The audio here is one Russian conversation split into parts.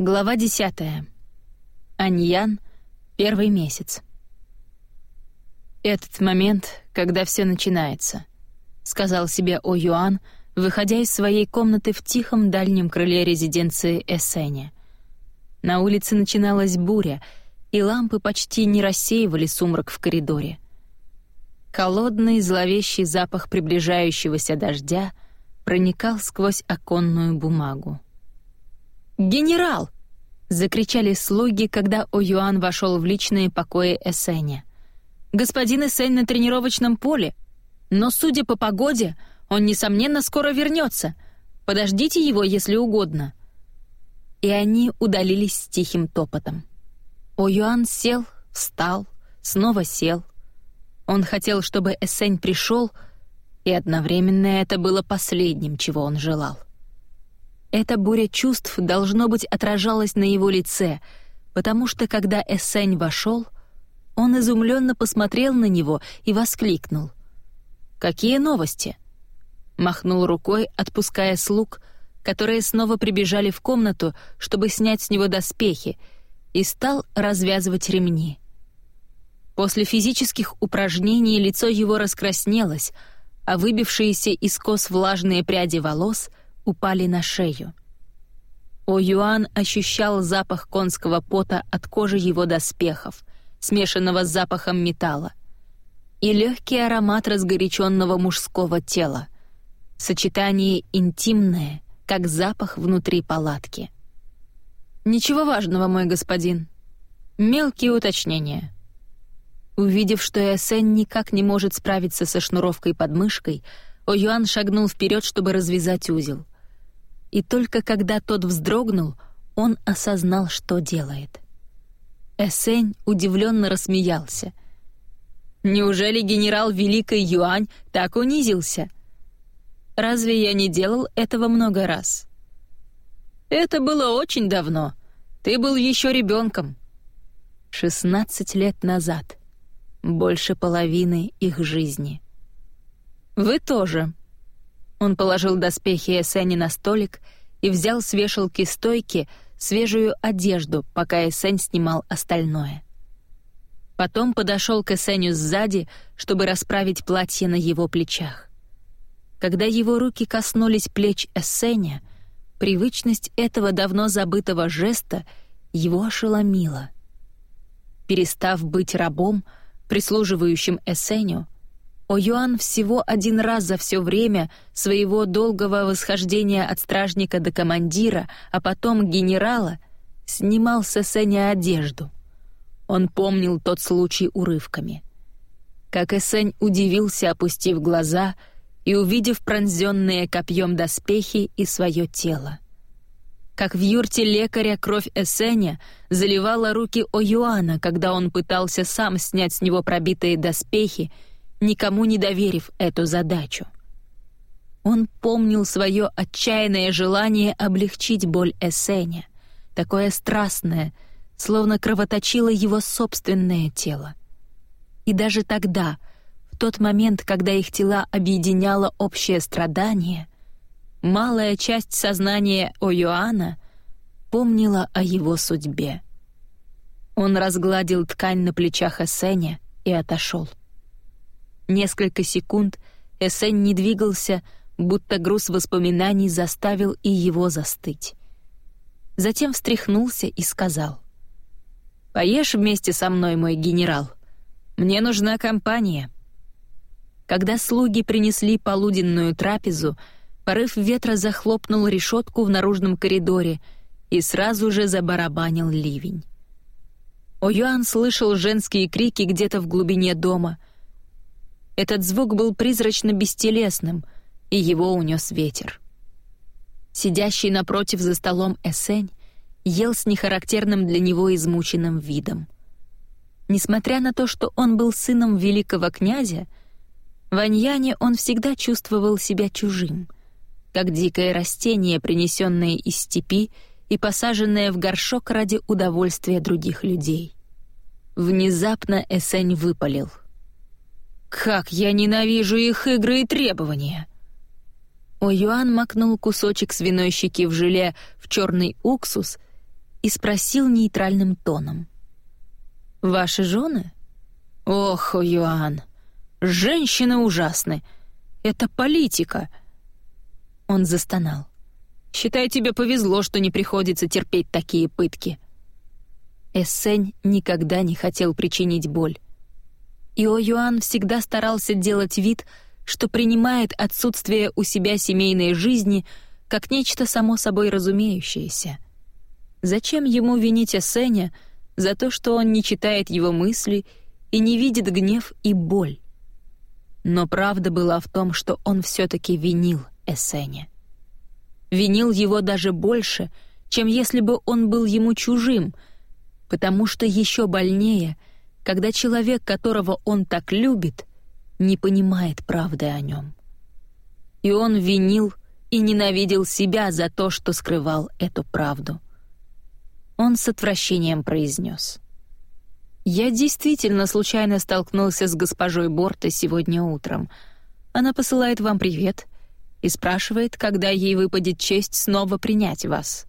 Глава десятая. Аньян. Первый месяц. «Этот момент, когда все начинается», — сказал себе О Юан, выходя из своей комнаты в тихом дальнем крыле резиденции Эссене. На улице начиналась буря, и лампы почти не рассеивали сумрак в коридоре. Холодный, зловещий запах приближающегося дождя проникал сквозь оконную бумагу. «Генерал!» — закричали слуги, когда О'Юан вошел в личные покои Эссеня. «Господин Эссень на тренировочном поле, но, судя по погоде, он, несомненно, скоро вернется. Подождите его, если угодно». И они удалились с тихим топотом. О'Юан сел, встал, снова сел. Он хотел, чтобы Эссень пришел, и одновременно это было последним, чего он желал. Эта буря чувств, должно быть, отражалась на его лице, потому что, когда Эссень вошел, он изумленно посмотрел на него и воскликнул. «Какие новости?» Махнул рукой, отпуская слуг, которые снова прибежали в комнату, чтобы снять с него доспехи, и стал развязывать ремни. После физических упражнений лицо его раскраснелось, а выбившиеся из кос влажные пряди волос — упали на шею. О Юан ощущал запах конского пота от кожи его доспехов, смешанного с запахом металла, и легкий аромат разгоряченного мужского тела, сочетание интимное, как запах внутри палатки. «Ничего важного, мой господин. Мелкие уточнения». Увидев, что Эсен никак не может справиться со шнуровкой под мышкой, О Юан шагнул вперед, чтобы развязать узел — и только когда тот вздрогнул, он осознал, что делает. Эсень удивленно рассмеялся. «Неужели генерал Великой Юань так унизился? Разве я не делал этого много раз?» «Это было очень давно. Ты был еще ребенком. Шестнадцать лет назад. Больше половины их жизни. Вы тоже», он положил доспехи Эсени на столик и взял с вешалки стойки свежую одежду, пока Эсень снимал остальное. Потом подошел к Эсеню сзади, чтобы расправить платье на его плечах. Когда его руки коснулись плеч Эссеня, привычность этого давно забытого жеста его ошеломила. Перестав быть рабом, прислуживающим Эссеню, О'Юан всего один раз за все время своего долгого восхождения от стражника до командира, а потом генерала, снимал с Эсеня одежду. Он помнил тот случай урывками. Как Эсень удивился, опустив глаза и увидев пронзенные копьем доспехи и свое тело. Как в юрте лекаря кровь Эсеня заливала руки О'Юана, когда он пытался сам снять с него пробитые доспехи — никому не доверив эту задачу. Он помнил свое отчаянное желание облегчить боль Эссеня, такое страстное, словно кровоточило его собственное тело. И даже тогда, в тот момент, когда их тела объединяло общее страдание, малая часть сознания О'Йоанна помнила о его судьбе. Он разгладил ткань на плечах Эссеня и отошел. Несколько секунд Эссен не двигался, будто груз воспоминаний заставил и его застыть. Затем встряхнулся и сказал. «Поешь вместе со мной, мой генерал. Мне нужна компания». Когда слуги принесли полуденную трапезу, порыв ветра захлопнул решетку в наружном коридоре и сразу же забарабанил ливень. О'Юан слышал женские крики где-то в глубине дома — этот звук был призрачно-бестелесным, и его унес ветер. Сидящий напротив за столом Эсень ел с нехарактерным для него измученным видом. Несмотря на то, что он был сыном великого князя, в Аньяне он всегда чувствовал себя чужим, как дикое растение, принесенное из степи и посаженное в горшок ради удовольствия других людей. Внезапно Эсень выпалил — как я ненавижу их игры и требования!» О Юан макнул кусочек свиной щеки в желе в черный уксус и спросил нейтральным тоном. «Ваши жены?» «Ох, Юан, женщины ужасны. Это политика». Он застонал. «Считай, тебе повезло, что не приходится терпеть такие пытки». Эссень никогда не хотел причинить боль. Ио Юан всегда старался делать вид, что принимает отсутствие у себя семейной жизни как нечто само собой разумеющееся. Зачем ему винить Эссеня за то, что он не читает его мысли и не видит гнев и боль? Но правда была в том, что он все-таки винил Эссеня. Винил его даже больше, чем если бы он был ему чужим, потому что еще больнее — когда человек, которого он так любит, не понимает правды о нем. И он винил и ненавидел себя за то, что скрывал эту правду. Он с отвращением произнес. «Я действительно случайно столкнулся с госпожой Борта сегодня утром. Она посылает вам привет и спрашивает, когда ей выпадет честь снова принять вас».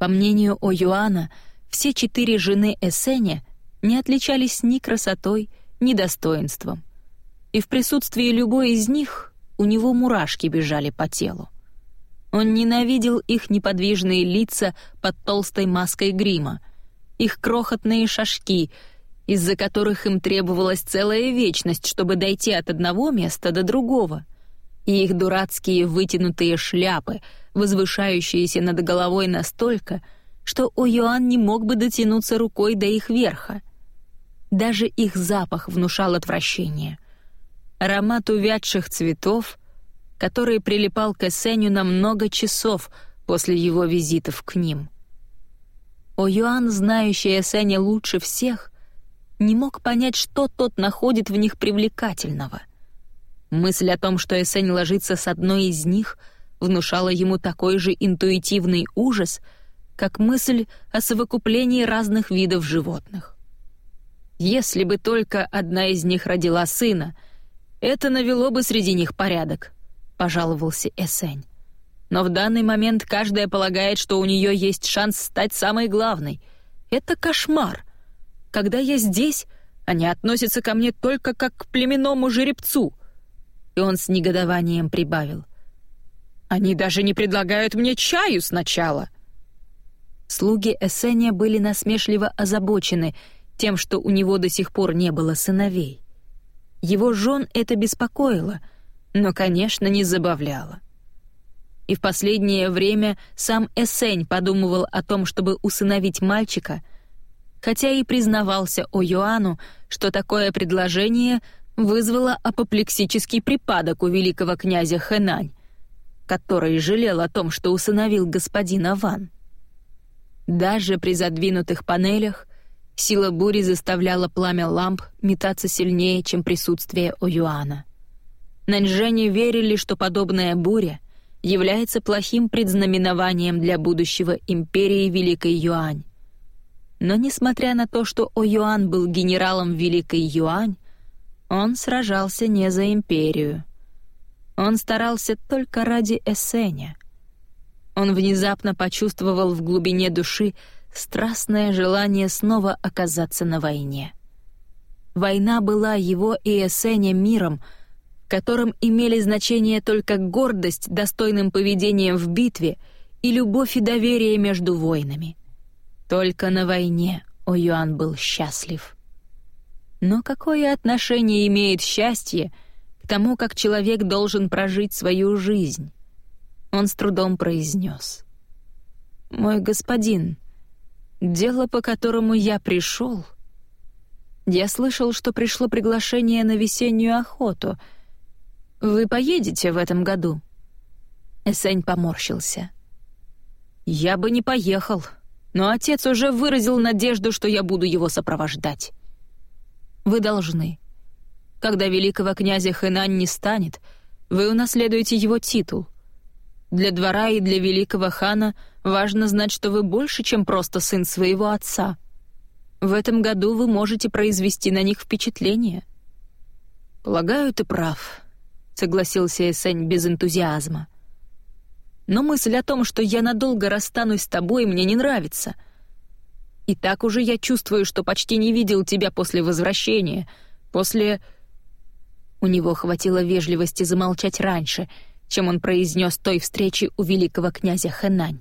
По мнению О'Юана, все четыре жены Эссеня не отличались ни красотой, ни достоинством. И в присутствии любой из них у него мурашки бежали по телу. Он ненавидел их неподвижные лица под толстой маской грима, их крохотные шажки, из-за которых им требовалась целая вечность, чтобы дойти от одного места до другого, и их дурацкие вытянутые шляпы, возвышающиеся над головой настолько, что О'Йоан не мог бы дотянуться рукой до их верха. Даже их запах внушал отвращение. Аромат увядших цветов, который прилипал к Эссеню на много часов после его визитов к ним. О'Юан, знающий Эссеня лучше всех, не мог понять, что тот находит в них привлекательного. Мысль о том, что Эссень ложится с одной из них, внушала ему такой же интуитивный ужас, как мысль о совокуплении разных видов животных. Если бы только одна из них родила сына, это навело бы среди них порядок, пожаловался Эсень. Но в данный момент каждая полагает, что у нее есть шанс стать самой главной. Это кошмар. Когда я здесь, они относятся ко мне только как к племенному жеребцу. И он с негодованием прибавил: Они даже не предлагают мне чаю сначала. Слуги Эсения были насмешливо озабочены тем, что у него до сих пор не было сыновей. Его жен это беспокоило, но, конечно, не забавляло. И в последнее время сам Эссень подумывал о том, чтобы усыновить мальчика, хотя и признавался о Йоанну, что такое предложение вызвало апоплексический припадок у великого князя Хэнань, который жалел о том, что усыновил господина Ван. Даже при задвинутых панелях Сила бури заставляла пламя ламп метаться сильнее, чем присутствие Оюана. Наньжэне верили, что подобная буря является плохим предзнаменованием для будущего империи Великой Юань. Но несмотря на то, что Оюан был генералом Великой Юань, он сражался не за империю. Он старался только ради Эссеня. Он внезапно почувствовал в глубине души страстное желание снова оказаться на войне. Война была его и Эссеня миром, в котором имели значение только гордость достойным поведением в битве и любовь и доверие между воинами. Только на войне О'Юан был счастлив. Но какое отношение имеет счастье к тому, как человек должен прожить свою жизнь? Он с трудом произнес. «Мой господин, Дело, по которому я пришел. Я слышал, что пришло приглашение на весеннюю охоту. Вы поедете в этом году? Эсень поморщился. Я бы не поехал, но отец уже выразил надежду, что я буду его сопровождать. Вы должны. Когда великого князя Хэнань не станет, вы унаследуете его титул. Для двора и для великого хана важно знать, что вы больше, чем просто сын своего отца. В этом году вы можете произвести на них впечатление. Полагаю, ты прав, согласился Эсень без энтузиазма. но мысль о том, что я надолго расстанусь с тобой, мне не нравится. И так уже я чувствую, что почти не видел тебя после возвращения, после...» У него хватило вежливости замолчать раньше, чем он произнес той встречи у великого князя Хэнань.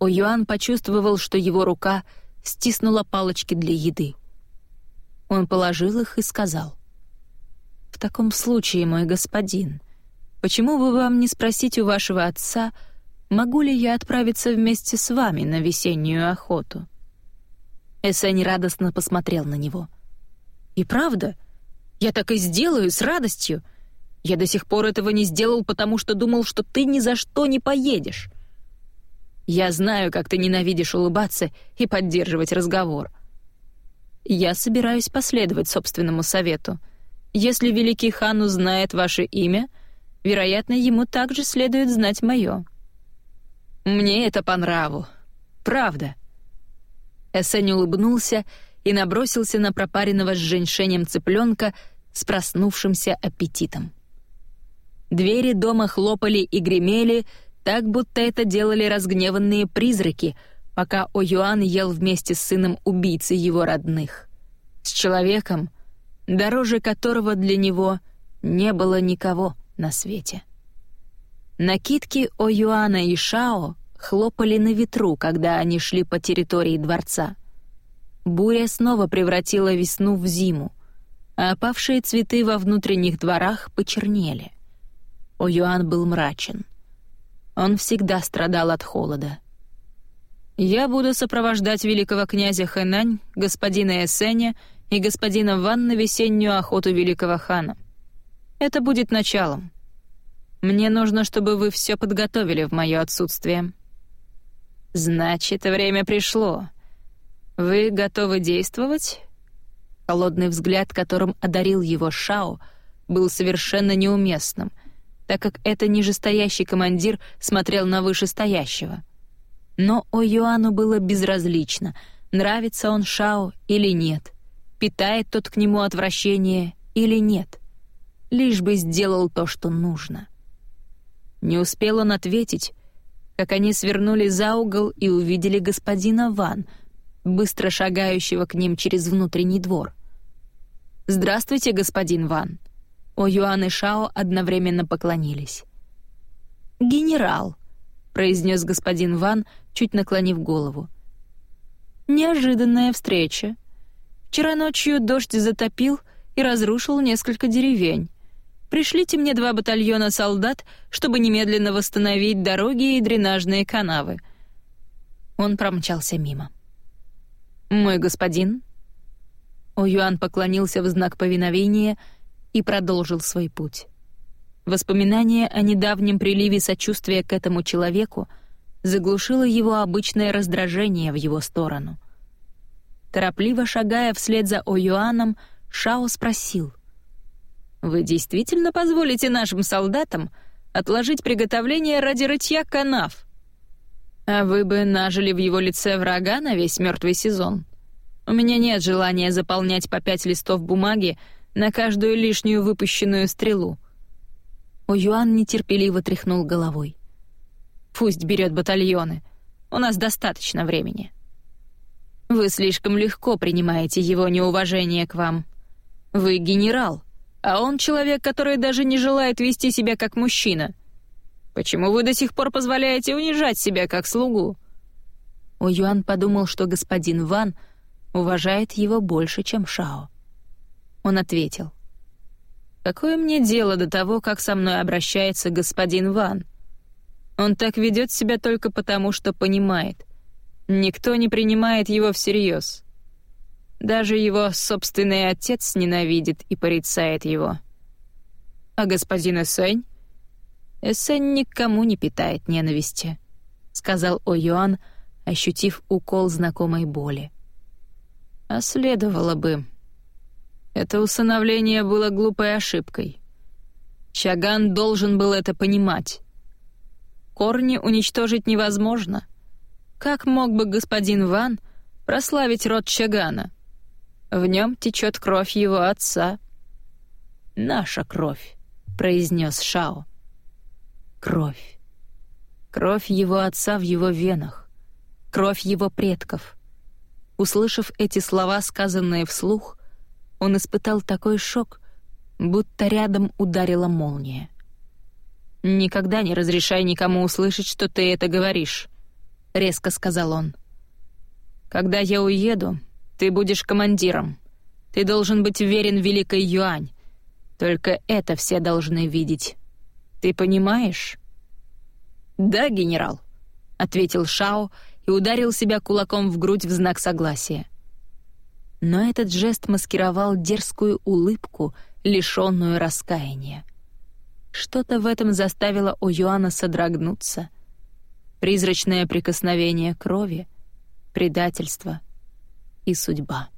О Юан почувствовал, что его рука стиснула палочки для еды. Он положил их и сказал. «В таком случае, мой господин, почему бы вам не спросить у вашего отца, могу ли я отправиться вместе с вами на весеннюю охоту?» Эссень радостно посмотрел на него. «И правда? Я так и сделаю, с радостью. Я до сих пор этого не сделал, потому что думал, что ты ни за что не поедешь. Я знаю, как ты ненавидишь улыбаться и поддерживать разговор. Я собираюсь последовать собственному совету. Если великий хан узнает ваше имя, вероятно, ему также следует знать мое. Мне это по нраву. Правда. Эссень улыбнулся и набросился на пропаренного с женьшенем цыпленка с проснувшимся аппетитом. Двери дома хлопали и гремели, так будто это делали разгневанные призраки, пока О'Юан ел вместе с сыном убийцы его родных. С человеком, дороже которого для него не было никого на свете. Накидки О'Юана и Шао хлопали на ветру, когда они шли по территории дворца. Буря снова превратила весну в зиму, а опавшие цветы во внутренних дворах почернели. О'Юан был мрачен. Он всегда страдал от холода. «Я буду сопровождать великого князя Хэнань, господина Эсеня и господина Ван на весеннюю охоту великого хана. Это будет началом. Мне нужно, чтобы вы все подготовили в мое отсутствие». «Значит, время пришло. Вы готовы действовать?» Холодный взгляд, которым одарил его Шао, был совершенно неуместным, так как это нижестоящий командир смотрел на вышестоящего. Но О Юану было безразлично, нравится он Шао или нет, питает тот к нему отвращение или нет, лишь бы сделал то, что нужно. Не успел он ответить, как они свернули за угол и увидели господина Ван, быстро шагающего к ним через внутренний двор. «Здравствуйте, господин Ван». О Юан и Шао одновременно поклонились. «Генерал», — произнес господин Ван, чуть наклонив голову. «Неожиданная встреча. Вчера ночью дождь затопил и разрушил несколько деревень. Пришлите мне два батальона солдат, чтобы немедленно восстановить дороги и дренажные канавы». Он промчался мимо. «Мой господин?» О'Юан поклонился в знак повиновения и продолжил свой путь. Воспоминание о недавнем приливе сочувствия к этому человеку заглушило его обычное раздражение в его сторону. Торопливо шагая вслед за О'Юаном, Шао спросил — вы действительно позволите нашим солдатам отложить приготовление ради рытья канав? А вы бы нажили в его лице врага на весь мертвый сезон. У меня нет желания заполнять по пять листов бумаги на каждую лишнюю выпущенную стрелу. У Юан нетерпеливо тряхнул головой. Пусть берет батальоны. У нас достаточно времени. Вы слишком легко принимаете его неуважение к вам. Вы генерал — а он человек, который даже не желает вести себя как мужчина. Почему вы до сих пор позволяете унижать себя как слугу?» У Юан подумал, что господин Ван уважает его больше, чем Шао. Он ответил. «Какое мне дело до того, как со мной обращается господин Ван? Он так ведет себя только потому, что понимает. Никто не принимает его всерьез. Даже его собственный отец ненавидит и порицает его. А господин Эссень? Эссень никому не питает ненависти, сказал О'Юан, ощутив укол знакомой боли. А следовало бы. Это усыновление было глупой ошибкой. Чаган должен был это понимать. Корни уничтожить невозможно. Как мог бы господин Ван прославить род Чагана? В нем течет кровь его отца. «Наша кровь», — произнес Шао. «Кровь. Кровь его отца в его венах. Кровь его предков. Услышав эти слова, сказанные вслух, он испытал такой шок, будто рядом ударила молния. «Никогда не разрешай никому услышать, что ты это говоришь», — резко сказал он. «Когда я уеду, ты будешь командиром. Ты должен быть верен Великой Юань. Только это все должны видеть. Ты понимаешь?» «Да, генерал», — ответил Шао и ударил себя кулаком в грудь в знак согласия. Но этот жест маскировал дерзкую улыбку, лишенную раскаяния. Что-то в этом заставило О'Юана содрогнуться. Призрачное прикосновение крови, предательство и судьба.